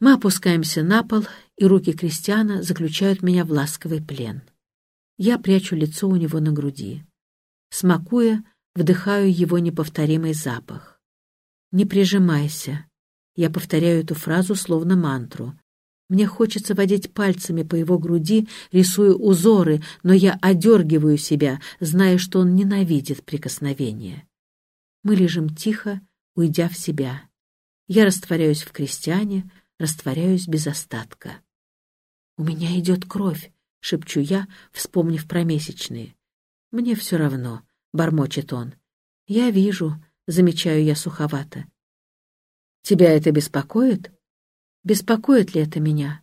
Мы опускаемся на пол, и руки Кристиана заключают меня в ласковый плен. Я прячу лицо у него на груди. Смакуя, вдыхаю его неповторимый запах. «Не прижимайся». Я повторяю эту фразу словно мантру. Мне хочется водить пальцами по его груди, рисуя узоры, но я одергиваю себя, зная, что он ненавидит прикосновения. Мы лежим тихо, уйдя в себя. Я растворяюсь в крестьяне, растворяюсь без остатка. «У меня идет кровь», — шепчу я, вспомнив про месячные. «Мне все равно», — бормочет он. «Я вижу», — замечаю я суховато. «Тебя это беспокоит?» Беспокоит ли это меня?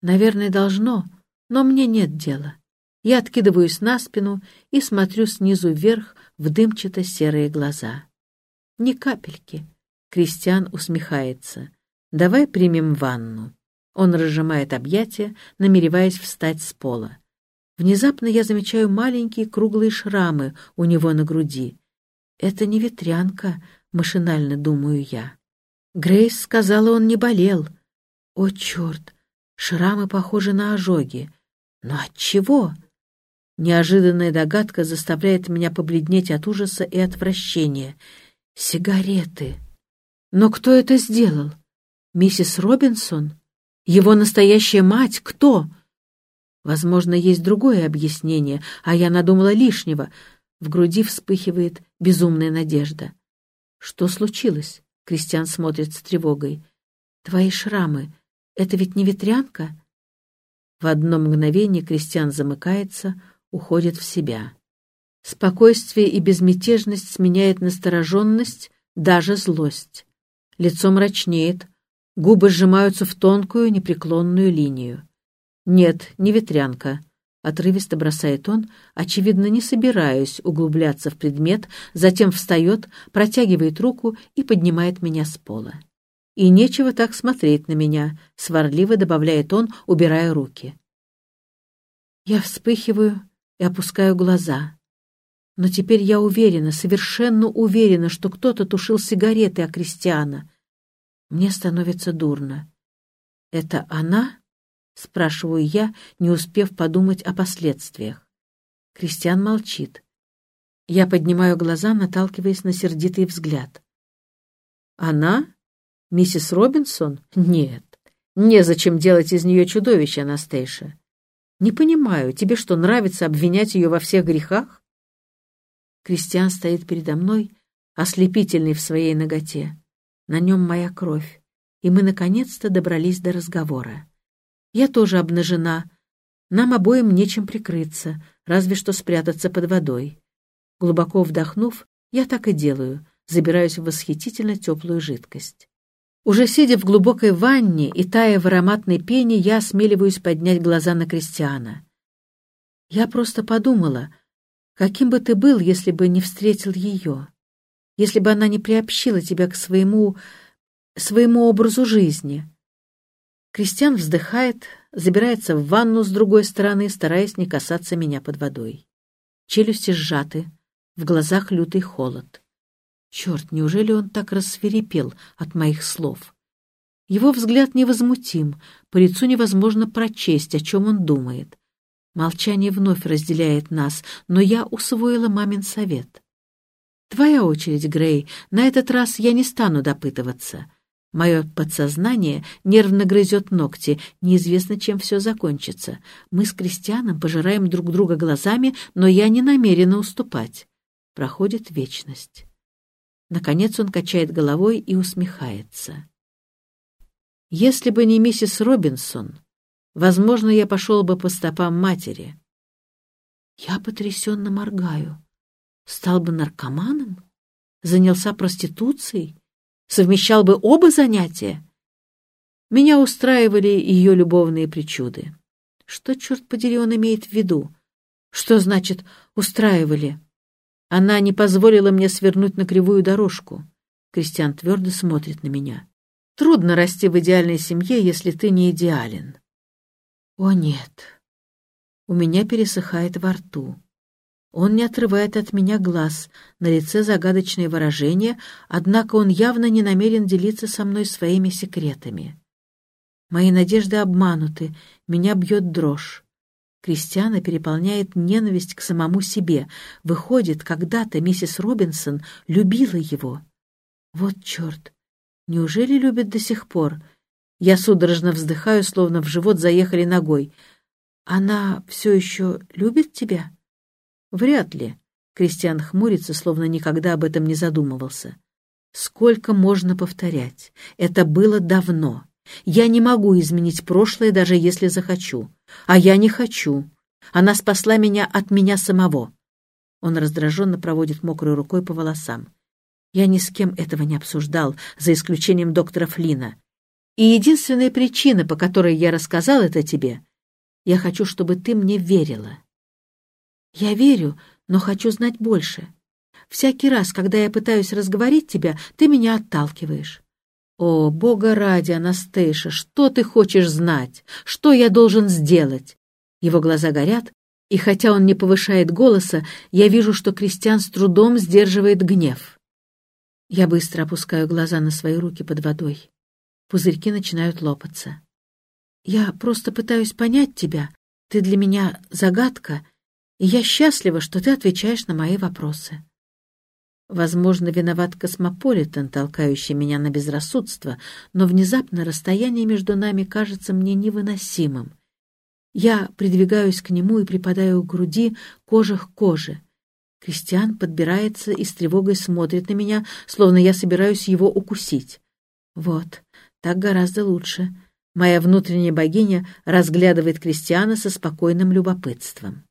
Наверное, должно, но мне нет дела. Я откидываюсь на спину и смотрю снизу вверх в дымчато-серые глаза. Ни капельки. Кристиан усмехается. «Давай примем ванну». Он разжимает объятия, намереваясь встать с пола. Внезапно я замечаю маленькие круглые шрамы у него на груди. «Это не ветрянка», — машинально думаю я. Грейс сказала, он не болел. О, черт! Шрамы похожи на ожоги. Но от чего? Неожиданная догадка заставляет меня побледнеть от ужаса и отвращения. Сигареты. Но кто это сделал? Миссис Робинсон? Его настоящая мать? Кто? Возможно, есть другое объяснение, а я надумала лишнего. В груди вспыхивает безумная надежда. Что случилось? Кристиан смотрит с тревогой. Твои шрамы. Это ведь не ветрянка?» В одно мгновение Кристиан замыкается, уходит в себя. Спокойствие и безмятежность сменяет настороженность, даже злость. Лицо мрачнеет, губы сжимаются в тонкую непреклонную линию. «Нет, не ветрянка», — отрывисто бросает он, очевидно, не собираясь углубляться в предмет, затем встает, протягивает руку и поднимает меня с пола. И нечего так смотреть на меня, сварливо добавляет он, убирая руки. Я вспыхиваю и опускаю глаза. Но теперь я уверена, совершенно уверена, что кто-то тушил сигареты о Кристиана. Мне становится дурно. «Это она?» — спрашиваю я, не успев подумать о последствиях. Кристиан молчит. Я поднимаю глаза, наталкиваясь на сердитый взгляд. «Она?» Миссис Робинсон? Нет. Незачем делать из нее чудовище, Анастейша. Не понимаю, тебе что, нравится обвинять ее во всех грехах? Кристиан стоит передо мной, ослепительный в своей ноготе. На нем моя кровь, и мы наконец-то добрались до разговора. Я тоже обнажена. Нам обоим нечем прикрыться, разве что спрятаться под водой. Глубоко вдохнув, я так и делаю, забираюсь в восхитительно теплую жидкость. Уже сидя в глубокой ванне и тая в ароматной пене, я осмеливаюсь поднять глаза на Кристиана. Я просто подумала, каким бы ты был, если бы не встретил ее, если бы она не приобщила тебя к своему... своему образу жизни. Кристиан вздыхает, забирается в ванну с другой стороны, стараясь не касаться меня под водой. Челюсти сжаты, в глазах лютый холод. Черт, неужели он так рассверепел от моих слов? Его взгляд невозмутим, по лицу невозможно прочесть, о чем он думает. Молчание вновь разделяет нас, но я усвоила мамин совет. Твоя очередь, Грей, на этот раз я не стану допытываться. Мое подсознание нервно грызет ногти, неизвестно, чем все закончится. Мы с Кристианом пожираем друг друга глазами, но я не намерена уступать. Проходит вечность. Наконец он качает головой и усмехается. «Если бы не миссис Робинсон, возможно, я пошел бы по стопам матери». Я потрясенно моргаю. Стал бы наркоманом? Занялся проституцией? Совмещал бы оба занятия? Меня устраивали ее любовные причуды. Что, черт подери, он имеет в виду? Что значит «устраивали»? Она не позволила мне свернуть на кривую дорожку. Кристиан твердо смотрит на меня. Трудно расти в идеальной семье, если ты не идеален. О, нет. У меня пересыхает во рту. Он не отрывает от меня глаз, на лице загадочное выражение, однако он явно не намерен делиться со мной своими секретами. Мои надежды обмануты, меня бьет дрожь. Кристиана переполняет ненависть к самому себе. Выходит, когда-то миссис Робинсон любила его. Вот черт! Неужели любит до сих пор? Я судорожно вздыхаю, словно в живот заехали ногой. Она все еще любит тебя? Вряд ли. Кристиан хмурится, словно никогда об этом не задумывался. Сколько можно повторять? Это было давно. Я не могу изменить прошлое, даже если захочу. А я не хочу. Она спасла меня от меня самого. Он раздраженно проводит мокрой рукой по волосам. Я ни с кем этого не обсуждал, за исключением доктора Флина. И единственная причина, по которой я рассказал это тебе, я хочу, чтобы ты мне верила. Я верю, но хочу знать больше. Всякий раз, когда я пытаюсь разговорить тебя, ты меня отталкиваешь. «О, Бога ради, Анастейша, что ты хочешь знать? Что я должен сделать?» Его глаза горят, и хотя он не повышает голоса, я вижу, что Кристиан с трудом сдерживает гнев. Я быстро опускаю глаза на свои руки под водой. Пузырьки начинают лопаться. «Я просто пытаюсь понять тебя. Ты для меня загадка, и я счастлива, что ты отвечаешь на мои вопросы». Возможно, виноват космополитен, толкающий меня на безрассудство, но внезапно расстояние между нами кажется мне невыносимым. Я придвигаюсь к нему и припадаю к груди, кожа к коже. Кристиан подбирается и с тревогой смотрит на меня, словно я собираюсь его укусить. Вот, так гораздо лучше. Моя внутренняя богиня разглядывает Кристиана со спокойным любопытством.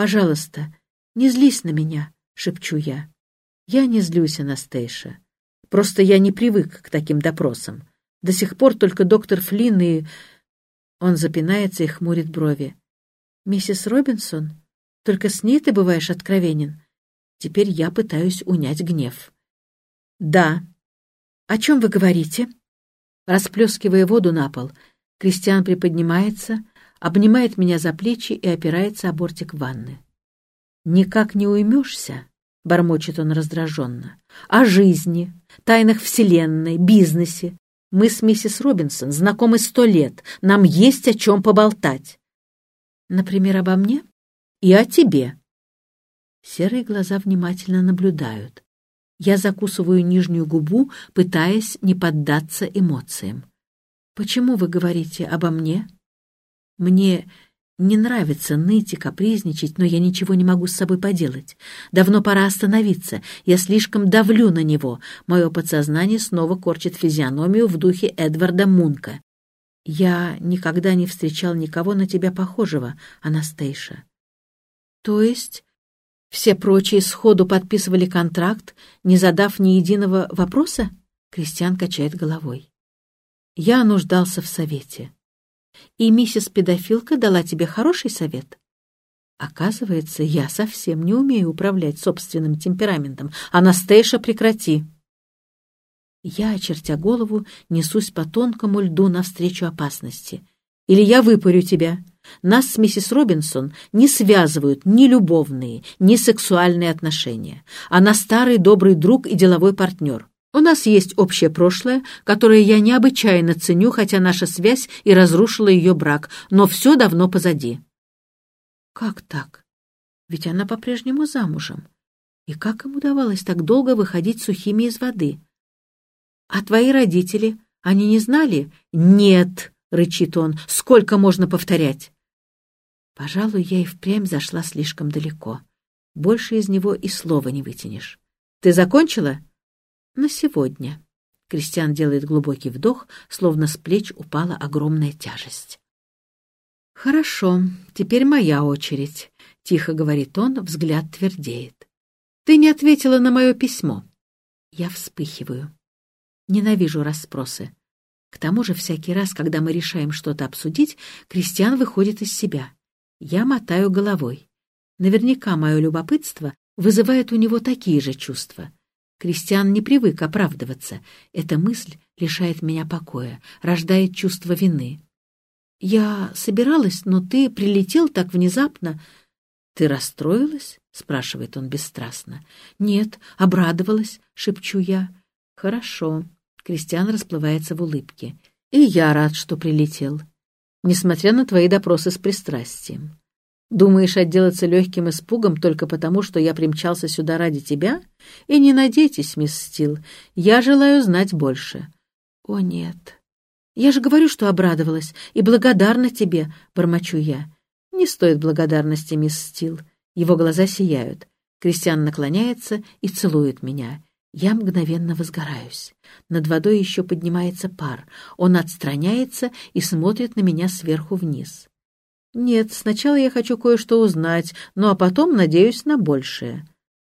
«Пожалуйста, не злись на меня», шепчу я. Я не злюсь, Анастейша. Просто я не привык к таким допросам. До сих пор только доктор Флинн и... Он запинается и хмурит брови. «Миссис Робинсон? Только с ней ты бываешь откровенен?» Теперь я пытаюсь унять гнев. «Да». «О чем вы говорите?» Расплескивая воду на пол, Кристиан приподнимается, обнимает меня за плечи и опирается о бортик ванны. «Никак не уймешься?» — бормочет он раздраженно. «О жизни, тайнах Вселенной, бизнесе. Мы с миссис Робинсон знакомы сто лет. Нам есть о чем поболтать». «Например, обо мне?» «И о тебе». Серые глаза внимательно наблюдают. Я закусываю нижнюю губу, пытаясь не поддаться эмоциям. «Почему вы говорите обо мне?» «Мне не нравится ныть и капризничать, но я ничего не могу с собой поделать. Давно пора остановиться. Я слишком давлю на него. Мое подсознание снова корчит физиономию в духе Эдварда Мунка. Я никогда не встречал никого на тебя похожего, Анастейша. То есть все прочие сходу подписывали контракт, не задав ни единого вопроса? Кристиан качает головой. Я нуждался в совете. И миссис-педофилка дала тебе хороший совет? Оказывается, я совсем не умею управлять собственным темпераментом. Анастейша, прекрати!» Я, очертя голову, несусь по тонкому льду навстречу опасности. Или я выпарю тебя. Нас с миссис Робинсон не связывают ни любовные, ни сексуальные отношения. Она старый добрый друг и деловой партнер. У нас есть общее прошлое, которое я необычайно ценю, хотя наша связь и разрушила ее брак, но все давно позади. Как так? Ведь она по-прежнему замужем. И как им удавалось так долго выходить сухими из воды? А твои родители, они не знали? Нет, рычит он, сколько можно повторять? Пожалуй, я и впрямь зашла слишком далеко. Больше из него и слова не вытянешь. Ты закончила? На сегодня. Кристиан делает глубокий вдох, словно с плеч упала огромная тяжесть. «Хорошо, теперь моя очередь», — тихо говорит он, взгляд твердеет. «Ты не ответила на мое письмо». Я вспыхиваю. Ненавижу расспросы. К тому же всякий раз, когда мы решаем что-то обсудить, Кристиан выходит из себя. Я мотаю головой. Наверняка мое любопытство вызывает у него такие же чувства. Кристиан не привык оправдываться. Эта мысль лишает меня покоя, рождает чувство вины. «Я собиралась, но ты прилетел так внезапно». «Ты расстроилась?» — спрашивает он бесстрастно. «Нет, обрадовалась», — шепчу я. «Хорошо». Кристиан расплывается в улыбке. И я рад, что прилетел, несмотря на твои допросы с пристрастием. Думаешь отделаться легким испугом только потому, что я примчался сюда ради тебя? И не надейтесь, мисс Стил, я желаю знать больше. О, нет. Я же говорю, что обрадовалась и благодарна тебе, бормочу я. Не стоит благодарности, мисс Стил. Его глаза сияют. Кристиан наклоняется и целует меня. Я мгновенно возгораюсь. Над водой еще поднимается пар. Он отстраняется и смотрит на меня сверху вниз. Нет, сначала я хочу кое-что узнать, ну а потом надеюсь на большее.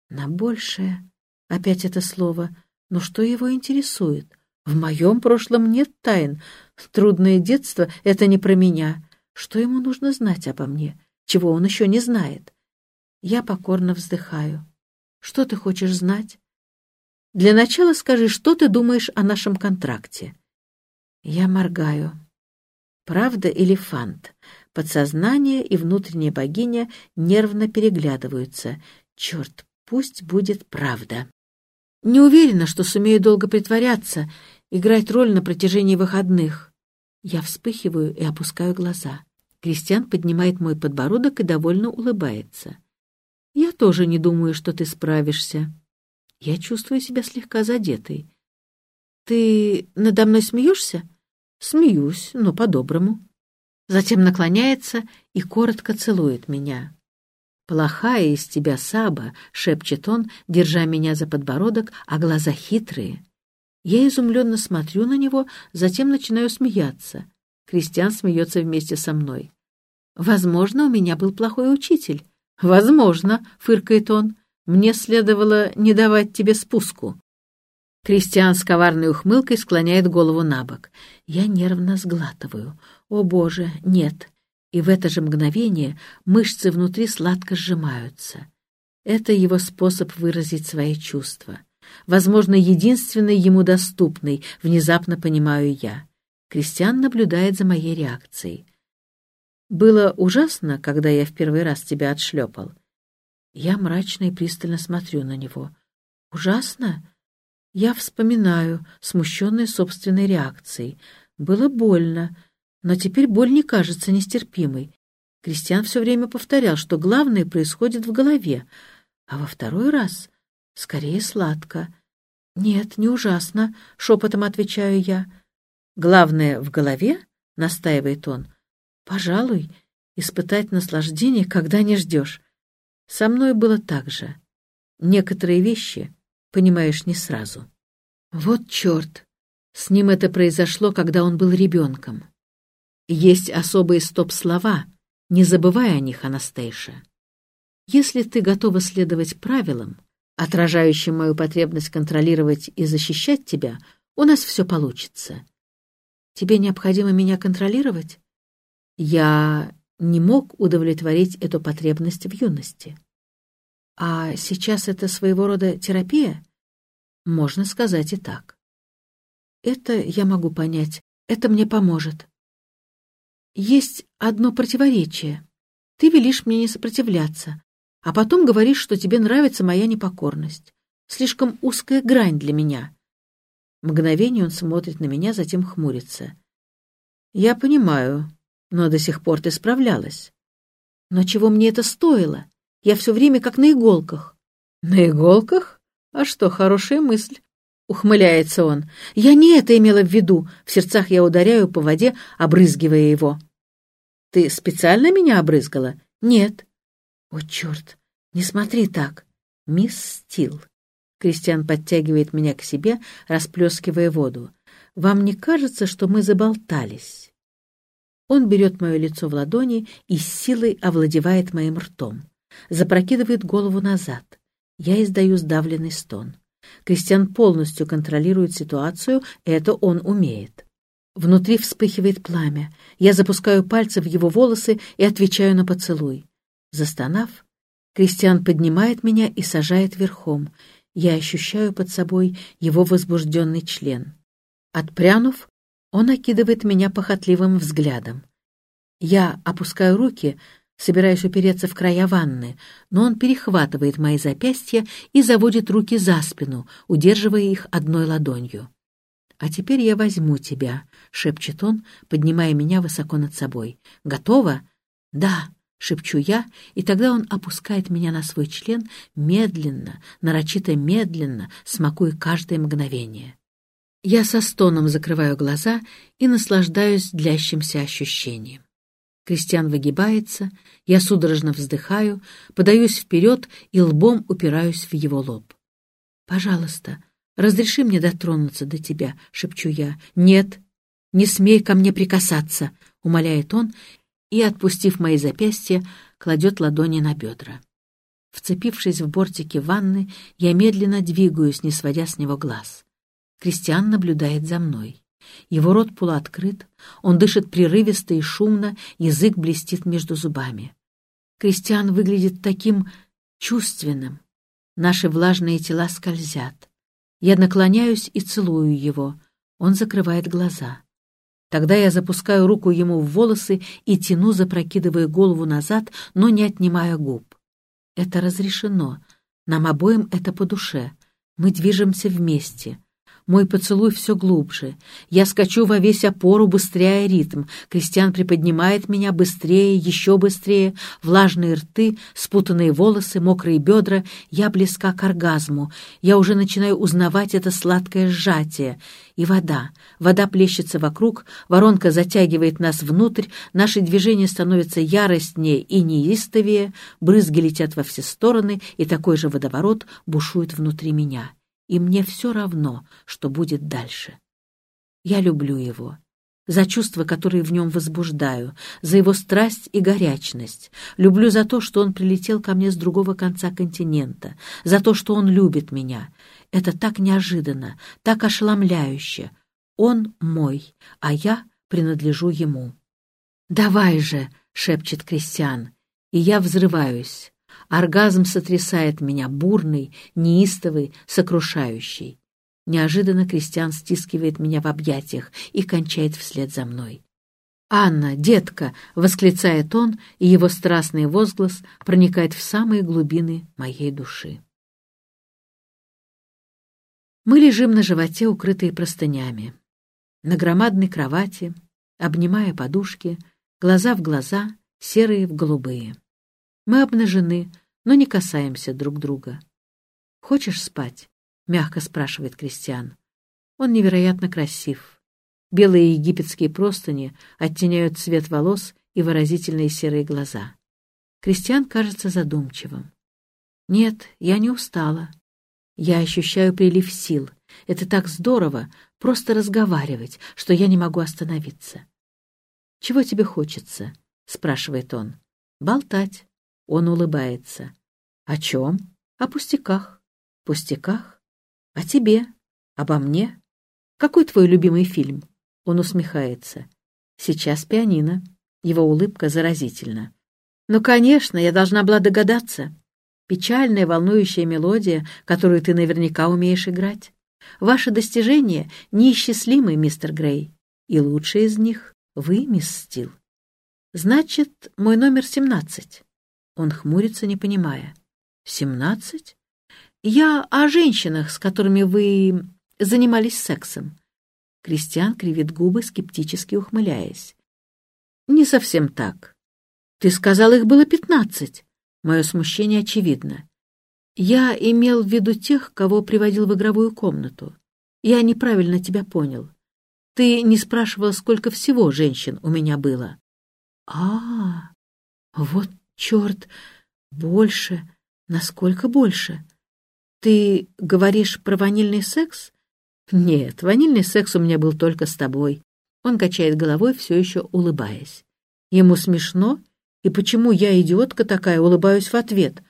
На большее? Опять это слово. Но что его интересует? В моем прошлом нет тайн. Трудное детство — это не про меня. Что ему нужно знать обо мне? Чего он еще не знает? Я покорно вздыхаю. Что ты хочешь знать? Для начала скажи, что ты думаешь о нашем контракте? Я моргаю. Правда или фант? Подсознание и внутренняя богиня нервно переглядываются. Черт, пусть будет правда. Не уверена, что сумею долго притворяться, играть роль на протяжении выходных. Я вспыхиваю и опускаю глаза. Кристиан поднимает мой подбородок и довольно улыбается. «Я тоже не думаю, что ты справишься. Я чувствую себя слегка задетой. Ты надо мной смеешься?» «Смеюсь, но по-доброму» затем наклоняется и коротко целует меня. «Плохая из тебя Саба», — шепчет он, держа меня за подбородок, а глаза хитрые. Я изумленно смотрю на него, затем начинаю смеяться. Кристиан смеется вместе со мной. «Возможно, у меня был плохой учитель». «Возможно», — фыркает он. «Мне следовало не давать тебе спуску». Кристиан с коварной ухмылкой склоняет голову на бок. Я нервно сглатываю. О, Боже, нет! И в это же мгновение мышцы внутри сладко сжимаются. Это его способ выразить свои чувства. Возможно, единственный ему доступный, внезапно понимаю я. Кристиан наблюдает за моей реакцией. «Было ужасно, когда я в первый раз тебя отшлепал». Я мрачно и пристально смотрю на него. «Ужасно?» Я вспоминаю, смущенной собственной реакцией. Было больно, но теперь боль не кажется нестерпимой. Кристиан все время повторял, что главное происходит в голове, а во второй раз скорее сладко. «Нет, не ужасно», — шепотом отвечаю я. «Главное в голове?» — настаивает он. «Пожалуй, испытать наслаждение, когда не ждешь. Со мной было так же. Некоторые вещи понимаешь не сразу». Вот черт! С ним это произошло, когда он был ребенком. Есть особые стоп-слова. Не забывай о них, Анастейша. Если ты готова следовать правилам, отражающим мою потребность контролировать и защищать тебя, у нас все получится. Тебе необходимо меня контролировать? Я не мог удовлетворить эту потребность в юности. А сейчас это своего рода терапия? Можно сказать и так. Это я могу понять, это мне поможет. Есть одно противоречие. Ты велишь мне не сопротивляться, а потом говоришь, что тебе нравится моя непокорность. Слишком узкая грань для меня. Мгновение он смотрит на меня, затем хмурится. Я понимаю, но до сих пор ты справлялась. Но чего мне это стоило? Я все время как на иголках. На иголках? А что, хорошая мысль. Ухмыляется он. «Я не это имела в виду!» В сердцах я ударяю по воде, обрызгивая его. «Ты специально меня обрызгала?» «Нет». «О, черт! Не смотри так!» «Мисс Стил». Кристиан подтягивает меня к себе, расплескивая воду. «Вам не кажется, что мы заболтались?» Он берет мое лицо в ладони и с силой овладевает моим ртом. Запрокидывает голову назад. Я издаю сдавленный стон. Кристиан полностью контролирует ситуацию, это он умеет. Внутри вспыхивает пламя. Я запускаю пальцы в его волосы и отвечаю на поцелуй. Застонав, Кристиан поднимает меня и сажает верхом. Я ощущаю под собой его возбужденный член. Отпрянув, он окидывает меня похотливым взглядом. Я опускаю руки, собираюсь упереться в края ванны, но он перехватывает мои запястья и заводит руки за спину, удерживая их одной ладонью. «А теперь я возьму тебя», — шепчет он, поднимая меня высоко над собой. «Готова?» «Да», — шепчу я, и тогда он опускает меня на свой член медленно, нарочито медленно, смакуя каждое мгновение. Я со стоном закрываю глаза и наслаждаюсь длящимся ощущением. Кристиан выгибается, я судорожно вздыхаю, подаюсь вперед и лбом упираюсь в его лоб. «Пожалуйста, разреши мне дотронуться до тебя», — шепчу я. «Нет, не смей ко мне прикасаться», — умоляет он, и, отпустив мои запястья, кладет ладони на бедра. Вцепившись в бортики ванны, я медленно двигаюсь, не сводя с него глаз. Кристиан наблюдает за мной. Его рот полуоткрыт, он дышит прерывисто и шумно, язык блестит между зубами. Кристиан выглядит таким чувственным. Наши влажные тела скользят. Я наклоняюсь и целую его. Он закрывает глаза. Тогда я запускаю руку ему в волосы и тяну, запрокидывая голову назад, но не отнимая губ. Это разрешено. Нам обоим это по душе. Мы движемся вместе. Мой поцелуй все глубже. Я скачу во весь опору, быстрее ритм. Кристиан приподнимает меня быстрее, еще быстрее. Влажные рты, спутанные волосы, мокрые бедра. Я близка к оргазму. Я уже начинаю узнавать это сладкое сжатие. И вода. Вода плещется вокруг, воронка затягивает нас внутрь, наши движения становятся яростнее и неистовее, брызги летят во все стороны, и такой же водоворот бушует внутри меня и мне все равно, что будет дальше. Я люблю его, за чувства, которые в нем возбуждаю, за его страсть и горячность. Люблю за то, что он прилетел ко мне с другого конца континента, за то, что он любит меня. Это так неожиданно, так ошеломляюще. Он мой, а я принадлежу ему. «Давай же!» — шепчет Кристиан, и я взрываюсь. Оргазм сотрясает меня, бурный, неистовый, сокрушающий. Неожиданно Кристиан стискивает меня в объятиях и кончает вслед за мной. «Анна, детка!» — восклицает он, и его страстный возглас проникает в самые глубины моей души. Мы лежим на животе, укрытые простынями. На громадной кровати, обнимая подушки, глаза в глаза, серые в голубые. Мы обнажены, но не касаемся друг друга. «Хочешь спать?» — мягко спрашивает Кристиан. Он невероятно красив. Белые египетские простыни оттеняют цвет волос и выразительные серые глаза. Кристиан кажется задумчивым. «Нет, я не устала. Я ощущаю прилив сил. Это так здорово, просто разговаривать, что я не могу остановиться». «Чего тебе хочется?» — спрашивает он. «Болтать». Он улыбается. «О чем?» «О пустяках». «Пустяках? О тебе? Обо мне? Какой твой любимый фильм?» Он усмехается. «Сейчас пианино». Его улыбка заразительна. «Ну, конечно, я должна была догадаться. Печальная, волнующая мелодия, которую ты наверняка умеешь играть. Ваше достижение неисчислимы, мистер Грей, и лучший из них — вы, мисс Стил. Значит, мой номер семнадцать. Он хмурится, не понимая. «Семнадцать? Я о женщинах, с которыми вы занимались сексом». Кристиан кривит губы, скептически ухмыляясь. «Не совсем так. Ты сказал, их было пятнадцать». Мое смущение очевидно. «Я имел в виду тех, кого приводил в игровую комнату. Я неправильно тебя понял. Ты не спрашивал, сколько всего женщин у меня было». «А, вот Черт, больше. Насколько больше? Ты говоришь про ванильный секс? Нет, ванильный секс у меня был только с тобой. Он качает головой, все еще улыбаясь. Ему смешно, и почему я, идиотка такая, улыбаюсь в ответ?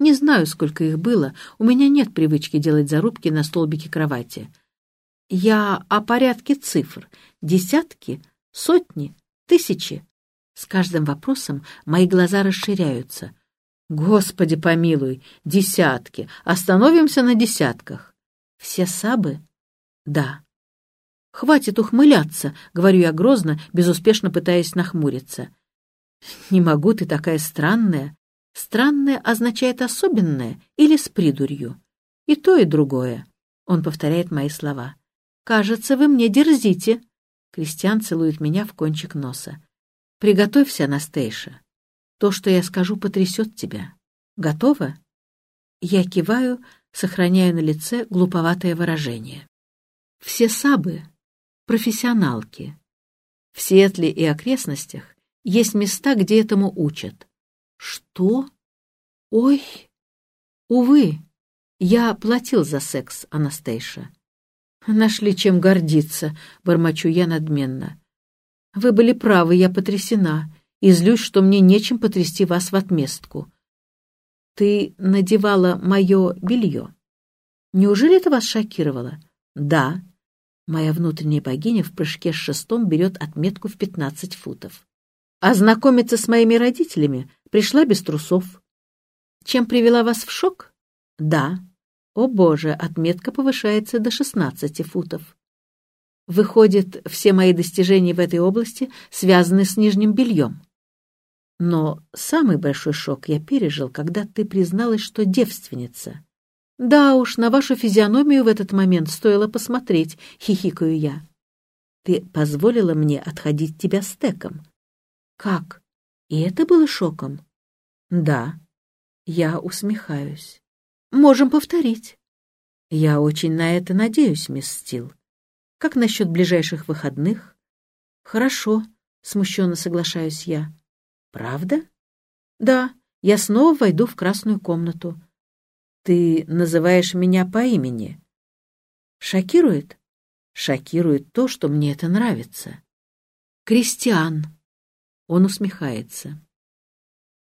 Не знаю, сколько их было, у меня нет привычки делать зарубки на столбике кровати. Я о порядке цифр. Десятки, сотни, тысячи. С каждым вопросом мои глаза расширяются. Господи помилуй, десятки. Остановимся на десятках. Все сабы? Да. Хватит ухмыляться, говорю я грозно, безуспешно пытаясь нахмуриться. Не могу, ты такая странная. Странное означает особенное или с придурью. И то, и другое. Он повторяет мои слова. Кажется, вы мне дерзите. Кристиан целует меня в кончик носа. Приготовься, Анастейша. То, что я скажу, потрясет тебя. Готова? Я киваю, сохраняя на лице глуповатое выражение. Все сабы — профессионалки. В Сиэтле и окрестностях есть места, где этому учат. Что? Ой! Увы, я платил за секс, Анастейша. Нашли чем гордиться, бормочу я надменно. Вы были правы, я потрясена, и злюсь, что мне нечем потрясти вас в отместку. Ты надевала мое белье. Неужели это вас шокировало? Да. Моя внутренняя богиня в прыжке с шестом берет отметку в пятнадцать футов. А знакомиться с моими родителями пришла без трусов. Чем привела вас в шок? Да. О боже, отметка повышается до шестнадцати футов. Выходит, все мои достижения в этой области связаны с нижним бельем. Но самый большой шок я пережил, когда ты призналась, что девственница. Да уж, на вашу физиономию в этот момент стоило посмотреть, хихикаю я. Ты позволила мне отходить тебя стеком. Как? И это было шоком? Да. Я усмехаюсь. Можем повторить. Я очень на это надеюсь, мисс Стил. Как насчет ближайших выходных? Хорошо, смущенно соглашаюсь я. Правда? Да, я снова войду в красную комнату. Ты называешь меня по имени. Шокирует? Шокирует то, что мне это нравится. Кристиан. Он усмехается.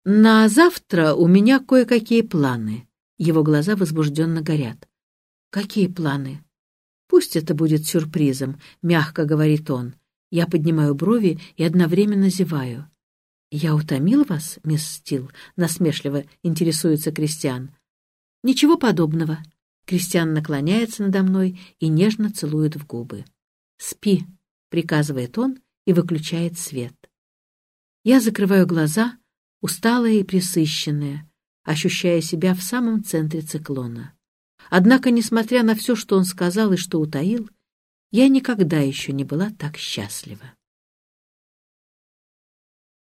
На завтра у меня кое-какие планы. Его глаза возбужденно горят. Какие планы? Пусть это будет сюрпризом, мягко говорит он. Я поднимаю брови и одновременно зеваю. «Я утомил вас, мисс Стил?» — насмешливо интересуется Кристиан. «Ничего подобного». Кристиан наклоняется надо мной и нежно целует в губы. «Спи», — приказывает он и выключает свет. Я закрываю глаза, усталая и присыщенная, ощущая себя в самом центре циклона. Однако, несмотря на все, что он сказал и что утаил, я никогда еще не была так счастлива.